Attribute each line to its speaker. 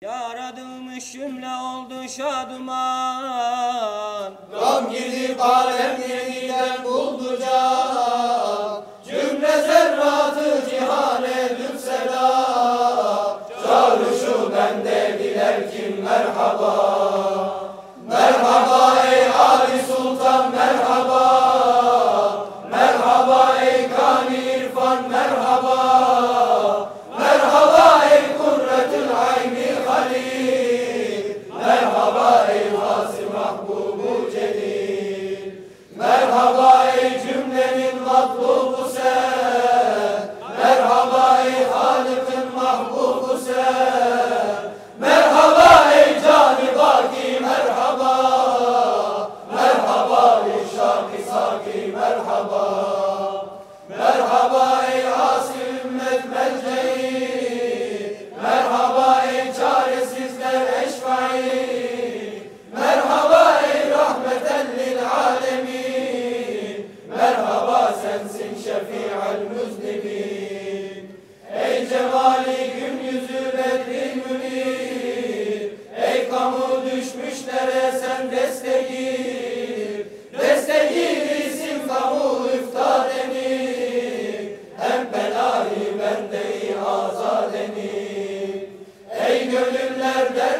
Speaker 1: Yaradılmış cümle oldu şaduman. Gam girdi kalem yeniden buldu can. Cümle zerratı cihane lüksela Çağrışu bende diler kim merhaba? Merhaba ey Ali Sultan merhaba. Merhaba ey Kani İrfan merhaba. sensin şefi'al müzlibin. Ey cemali gün yüzü bedri münir. Ey kamu düşmüşlere sen destegir. Destegir isim kamu iftar emir. Hem belayı bendeyi azad emir. Ey gönüllerden